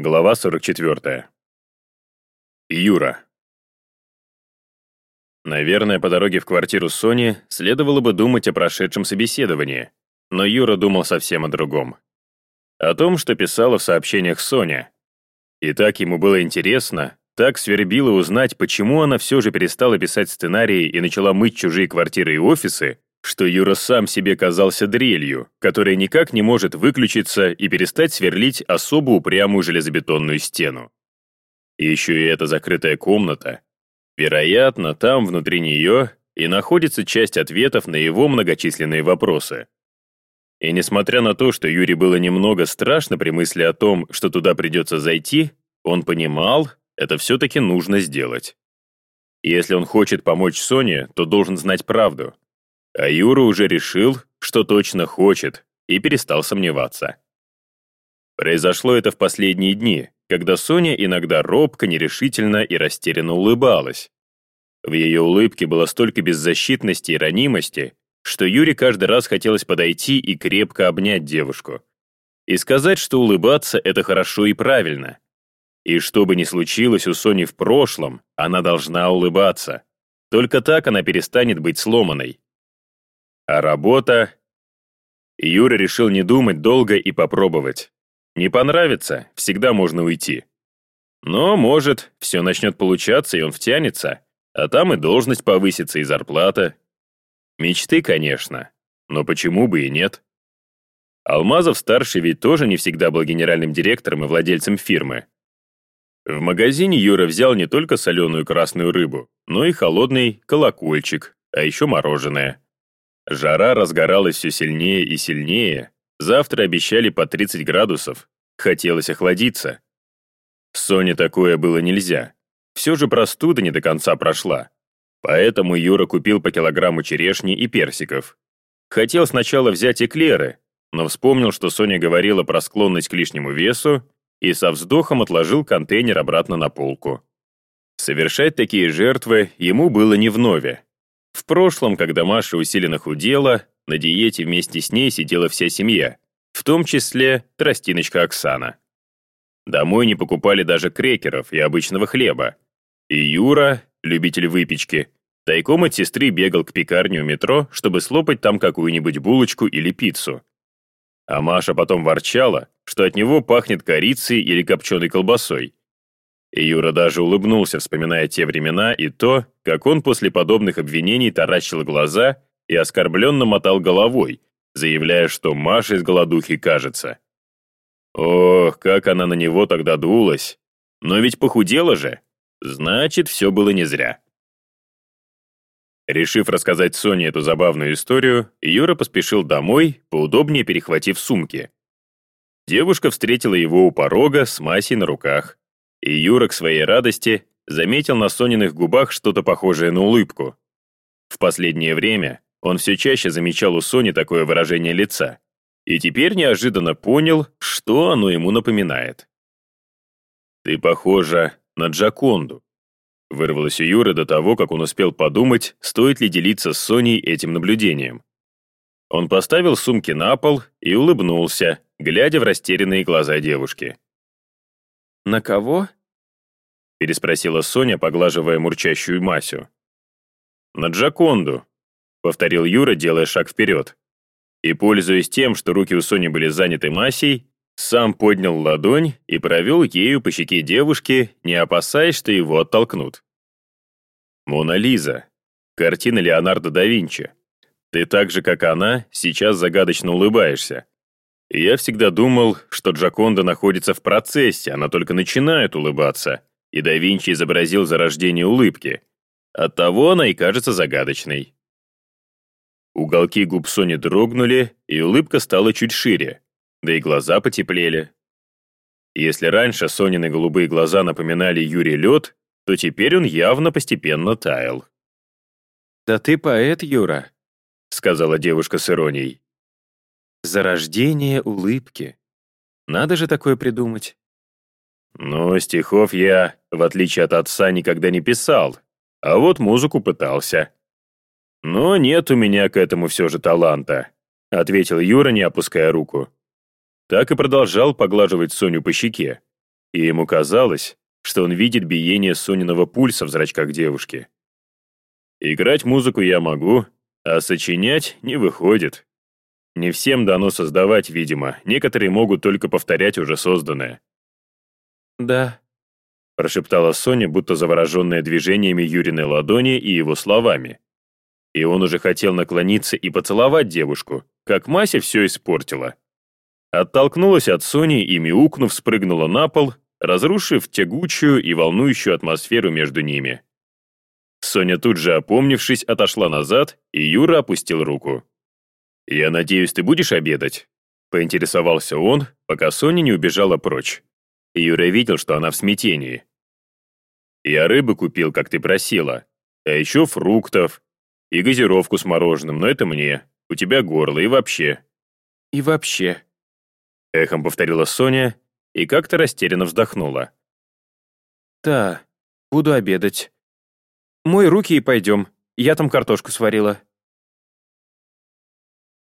Глава 44. Юра. Наверное, по дороге в квартиру Сони следовало бы думать о прошедшем собеседовании, но Юра думал совсем о другом. О том, что писала в сообщениях Соня. И так ему было интересно, так свербило узнать, почему она все же перестала писать сценарии и начала мыть чужие квартиры и офисы, что Юра сам себе казался дрелью, которая никак не может выключиться и перестать сверлить особо упрямую железобетонную стену. И еще и эта закрытая комната. Вероятно, там, внутри нее, и находится часть ответов на его многочисленные вопросы. И несмотря на то, что Юре было немного страшно при мысли о том, что туда придется зайти, он понимал, это все-таки нужно сделать. если он хочет помочь Соне, то должен знать правду, а Юра уже решил, что точно хочет, и перестал сомневаться. Произошло это в последние дни, когда Соня иногда робко, нерешительно и растерянно улыбалась. В ее улыбке было столько беззащитности и ранимости, что Юре каждый раз хотелось подойти и крепко обнять девушку. И сказать, что улыбаться — это хорошо и правильно. И что бы ни случилось у Сони в прошлом, она должна улыбаться. Только так она перестанет быть сломанной. А работа... Юра решил не думать долго и попробовать. Не понравится, всегда можно уйти. Но, может, все начнет получаться, и он втянется, а там и должность повысится, и зарплата. Мечты, конечно, но почему бы и нет? Алмазов-старший ведь тоже не всегда был генеральным директором и владельцем фирмы. В магазине Юра взял не только соленую красную рыбу, но и холодный колокольчик, а еще мороженое. Жара разгоралась все сильнее и сильнее. Завтра обещали по 30 градусов. Хотелось охладиться. Соне такое было нельзя. Все же простуда не до конца прошла. Поэтому Юра купил по килограмму черешни и персиков. Хотел сначала взять эклеры, но вспомнил, что Соня говорила про склонность к лишнему весу, и со вздохом отложил контейнер обратно на полку. Совершать такие жертвы ему было не вновь. В прошлом, когда Маша усиленно худела, на диете вместе с ней сидела вся семья, в том числе тростиночка Оксана. Домой не покупали даже крекеров и обычного хлеба. И Юра, любитель выпечки, тайком от сестры бегал к пекарне у метро, чтобы слопать там какую-нибудь булочку или пиццу. А Маша потом ворчала, что от него пахнет корицей или копченой колбасой. И Юра даже улыбнулся, вспоминая те времена и то, как он после подобных обвинений таращил глаза и оскорбленно мотал головой, заявляя, что Маша из голодухи кажется. Ох, как она на него тогда дулась. Но ведь похудела же. Значит, все было не зря. Решив рассказать Соне эту забавную историю, Юра поспешил домой, поудобнее перехватив сумки. Девушка встретила его у порога с Масей на руках. И Юра к своей радости заметил на Сониных губах что-то похожее на улыбку. В последнее время он все чаще замечал у Сони такое выражение лица, и теперь неожиданно понял, что оно ему напоминает. «Ты похожа на Джаконду», — вырвалось у Юры до того, как он успел подумать, стоит ли делиться с Соней этим наблюдением. Он поставил сумки на пол и улыбнулся, глядя в растерянные глаза девушки. «На кого?» — переспросила Соня, поглаживая мурчащую Масю. «На Джаконду», — повторил Юра, делая шаг вперед. И, пользуясь тем, что руки у Сони были заняты Масей, сам поднял ладонь и провел ею по щеке девушки, не опасаясь, что его оттолкнут. «Мона Лиза. Картина Леонардо да Винчи. Ты так же, как она, сейчас загадочно улыбаешься. Я всегда думал, что Джаконда находится в процессе, она только начинает улыбаться, и да Винчи изобразил зарождение улыбки. Оттого она и кажется загадочной. Уголки губ Сони дрогнули, и улыбка стала чуть шире, да и глаза потеплели. Если раньше Сонины голубые глаза напоминали Юрий лед, то теперь он явно постепенно таял. «Да ты поэт, Юра», — сказала девушка с иронией. Зарождение улыбки. Надо же такое придумать. Но стихов я, в отличие от отца, никогда не писал, а вот музыку пытался. Но нет у меня к этому все же таланта, ответил Юра, не опуская руку. Так и продолжал поглаживать Соню по щеке. и ему казалось, что он видит биение Сониного пульса в зрачках девушки. Играть музыку я могу, а сочинять не выходит. Не всем дано создавать, видимо, некоторые могут только повторять уже созданное. «Да», — прошептала Соня, будто завороженная движениями Юриной ладони и его словами. И он уже хотел наклониться и поцеловать девушку, как Мася все испортила. Оттолкнулась от Сони и, мяукнув, спрыгнула на пол, разрушив тягучую и волнующую атмосферу между ними. Соня тут же, опомнившись, отошла назад, и Юра опустил руку. «Я надеюсь, ты будешь обедать?» Поинтересовался он, пока Соня не убежала прочь. Юра видел, что она в смятении. «Я рыбы купил, как ты просила, а еще фруктов и газировку с мороженым, но это мне, у тебя горло и вообще». «И вообще», — эхом повторила Соня и как-то растерянно вздохнула. «Да, буду обедать. Мой руки и пойдем, я там картошку сварила».